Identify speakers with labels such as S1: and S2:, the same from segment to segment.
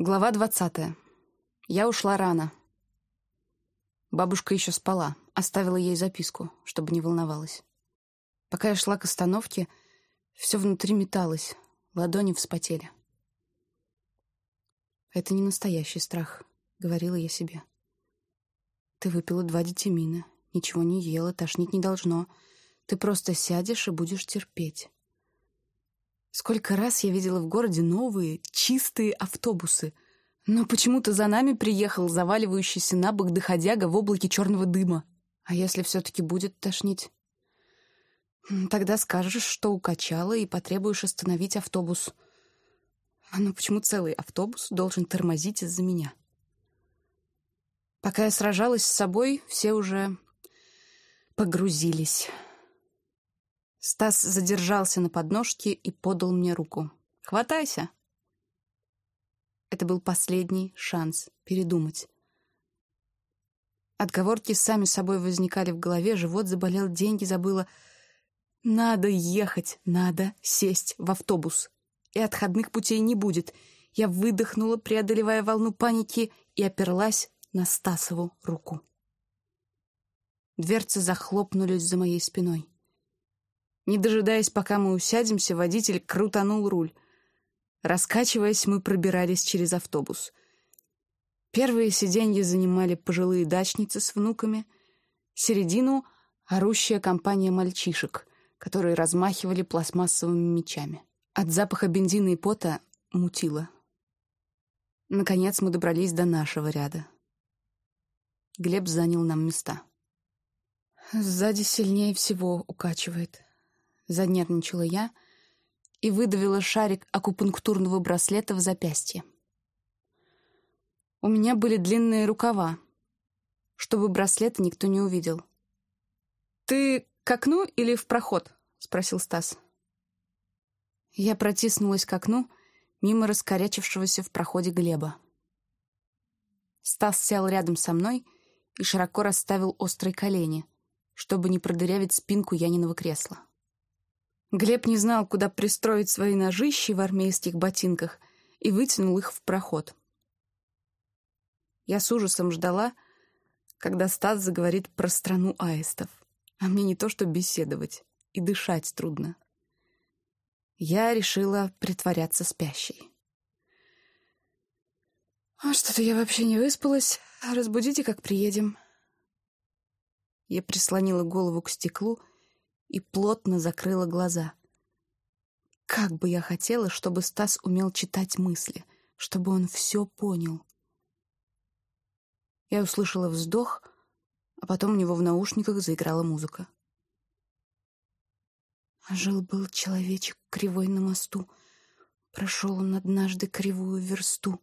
S1: Глава двадцатая. Я ушла рано. Бабушка еще спала, оставила ей записку, чтобы не волновалась. Пока я шла к остановке, все внутри металось, ладони вспотели. «Это не настоящий страх», — говорила я себе. «Ты выпила два детимина, ничего не ела, тошнить не должно. Ты просто сядешь и будешь терпеть». Сколько раз я видела в городе новые, чистые автобусы, но почему-то за нами приехал заваливающийся на бок доходяга в облаке черного дыма. А если все-таки будет тошнить? Тогда скажешь, что укачала, и потребуешь остановить автобус. А ну почему целый автобус должен тормозить из-за меня? Пока я сражалась с собой, все уже погрузились. Стас задержался на подножке и подал мне руку. «Хватайся!» Это был последний шанс передумать. Отговорки сами собой возникали в голове, живот заболел, деньги забыла. Надо ехать, надо сесть в автобус. И отходных путей не будет. Я выдохнула, преодолевая волну паники, и оперлась на Стасову руку. Дверцы захлопнулись за моей спиной. Не дожидаясь, пока мы усядемся, водитель крутанул руль. Раскачиваясь, мы пробирались через автобус. Первые сиденья занимали пожилые дачницы с внуками, середину — орущая компания мальчишек, которые размахивали пластмассовыми мечами. От запаха бензина и пота мутило. Наконец мы добрались до нашего ряда. Глеб занял нам места. Сзади сильнее всего укачивает. Занервничала я и выдавила шарик акупунктурного браслета в запястье. У меня были длинные рукава, чтобы браслета никто не увидел. «Ты к окну или в проход?» — спросил Стас. Я протиснулась к окну, мимо раскорячившегося в проходе Глеба. Стас сел рядом со мной и широко расставил острые колени, чтобы не продырявить спинку Яниного кресла. Глеб не знал, куда пристроить свои ножищи в армейских ботинках и вытянул их в проход. Я с ужасом ждала, когда Стас заговорит про страну аистов. А мне не то что беседовать, и дышать трудно. Я решила притворяться спящей. «А что-то я вообще не выспалась. Разбудите, как приедем». Я прислонила голову к стеклу и плотно закрыла глаза. Как бы я хотела, чтобы Стас умел читать мысли, чтобы он все понял. Я услышала вздох, а потом у него в наушниках заиграла музыка. Жил-был человечек кривой на мосту, Прошел он однажды кривую версту.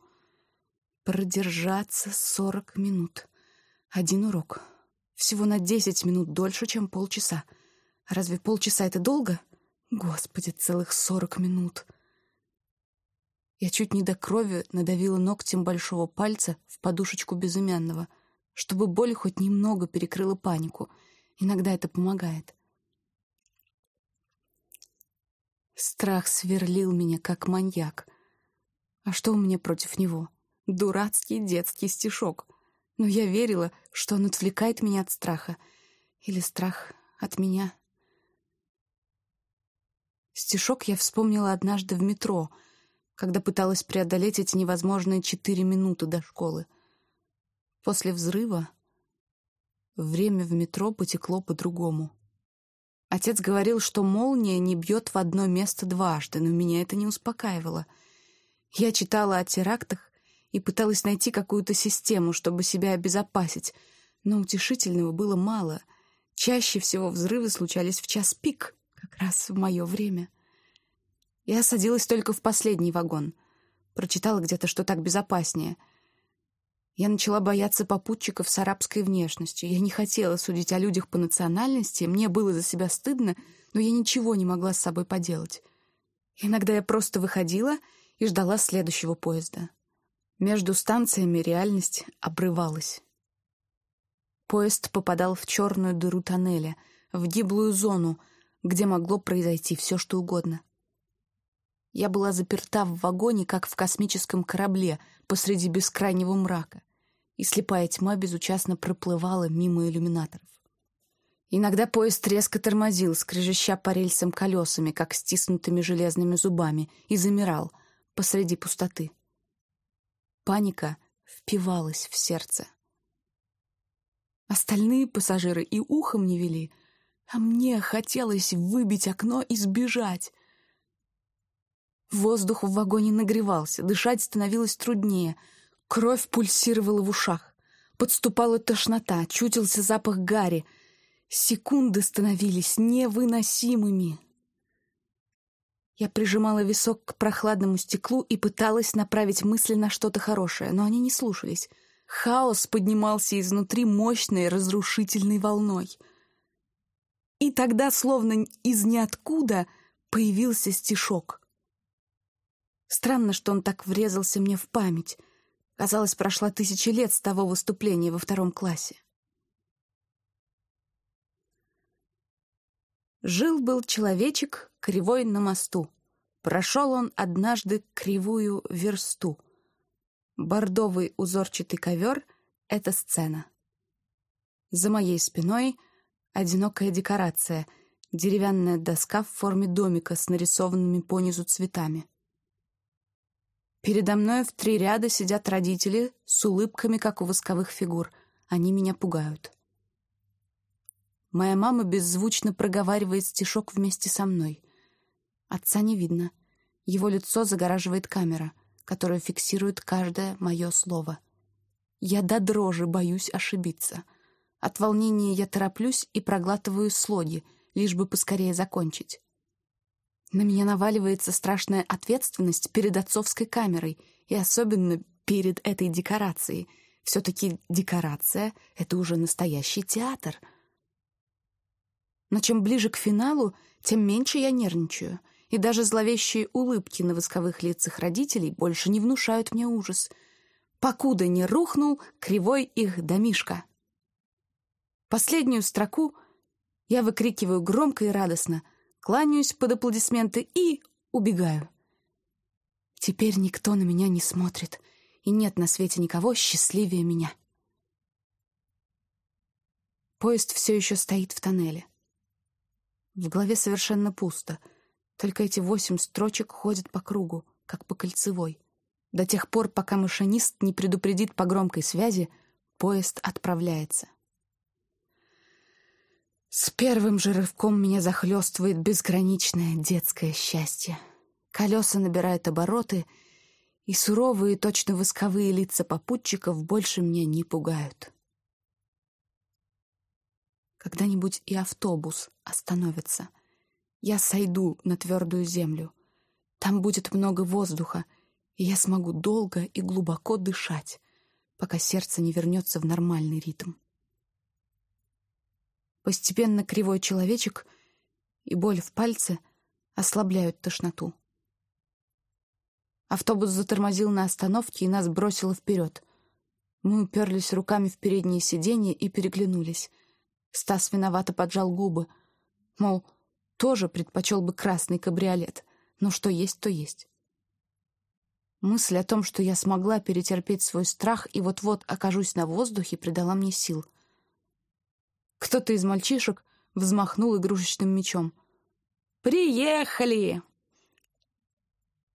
S1: Продержаться сорок минут. Один урок. Всего на десять минут дольше, чем полчаса — Разве полчаса — это долго? Господи, целых сорок минут. Я чуть не до крови надавила ногтем большого пальца в подушечку безымянного, чтобы боль хоть немного перекрыла панику. Иногда это помогает. Страх сверлил меня, как маньяк. А что у меня против него? Дурацкий детский стишок. Но я верила, что он отвлекает меня от страха. Или страх от меня — Стишок я вспомнила однажды в метро, когда пыталась преодолеть эти невозможные четыре минуты до школы. После взрыва время в метро потекло по-другому. Отец говорил, что молния не бьет в одно место дважды, но меня это не успокаивало. Я читала о терактах и пыталась найти какую-то систему, чтобы себя обезопасить, но утешительного было мало. Чаще всего взрывы случались в час пик — как раз в мое время. Я садилась только в последний вагон. Прочитала где-то, что так безопаснее. Я начала бояться попутчиков с арабской внешностью. Я не хотела судить о людях по национальности, мне было за себя стыдно, но я ничего не могла с собой поделать. Иногда я просто выходила и ждала следующего поезда. Между станциями реальность обрывалась. Поезд попадал в черную дыру тоннеля, в гиблую зону — где могло произойти все, что угодно. Я была заперта в вагоне, как в космическом корабле посреди бескрайнего мрака, и слепая тьма безучастно проплывала мимо иллюминаторов. Иногда поезд резко тормозил, скрежеща по рельсам колесами, как стиснутыми железными зубами, и замирал посреди пустоты. Паника впивалась в сердце. Остальные пассажиры и ухом не вели, а мне хотелось выбить окно и сбежать. Воздух в вагоне нагревался, дышать становилось труднее. Кровь пульсировала в ушах. Подступала тошнота, чутился запах гари. Секунды становились невыносимыми. Я прижимала висок к прохладному стеклу и пыталась направить мысли на что-то хорошее, но они не слушались. Хаос поднимался изнутри мощной разрушительной волной. И тогда, словно из ниоткуда, появился стишок — Странно, что он так врезался мне в память. Казалось, прошла тысячи лет с того выступления во втором классе. Жил-был человечек кривой на мосту. Прошел он однажды кривую версту. Бордовый узорчатый ковер — это сцена. За моей спиной одинокая декорация — деревянная доска в форме домика с нарисованными понизу цветами. Передо мной в три ряда сидят родители с улыбками, как у восковых фигур. Они меня пугают. Моя мама беззвучно проговаривает стишок вместе со мной. Отца не видно. Его лицо загораживает камера, которая фиксирует каждое мое слово. Я до дрожи боюсь ошибиться. От волнения я тороплюсь и проглатываю слоги, лишь бы поскорее закончить. На меня наваливается страшная ответственность перед отцовской камерой, и особенно перед этой декорацией. Все-таки декорация — это уже настоящий театр. Но чем ближе к финалу, тем меньше я нервничаю, и даже зловещие улыбки на восковых лицах родителей больше не внушают мне ужас. Покуда не рухнул кривой их домишка. Последнюю строку я выкрикиваю громко и радостно — кланяюсь под аплодисменты и убегаю. Теперь никто на меня не смотрит, и нет на свете никого счастливее меня. Поезд все еще стоит в тоннеле. В голове совершенно пусто, только эти восемь строчек ходят по кругу, как по кольцевой. До тех пор, пока машинист не предупредит по громкой связи, поезд отправляется. С первым же рывком меня захлестывает безграничное детское счастье. Колеса набирают обороты, и суровые, точно восковые лица попутчиков больше меня не пугают. Когда-нибудь и автобус остановится. Я сойду на твердую землю. Там будет много воздуха, и я смогу долго и глубоко дышать, пока сердце не вернется в нормальный ритм. Постепенно кривой человечек и боль в пальце ослабляют тошноту. Автобус затормозил на остановке и нас бросило вперед. Мы уперлись руками в передние сиденья и переглянулись. Стас виновато поджал губы. Мол, тоже предпочел бы красный кабриолет. Но что есть, то есть. Мысль о том, что я смогла перетерпеть свой страх и вот-вот окажусь на воздухе, придала мне сил — кто-то из мальчишек взмахнул игрушечным мечом. «Приехали!»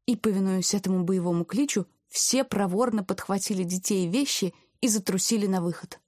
S1: И, повинуясь этому боевому кличу, все проворно подхватили детей вещи и затрусили на выход.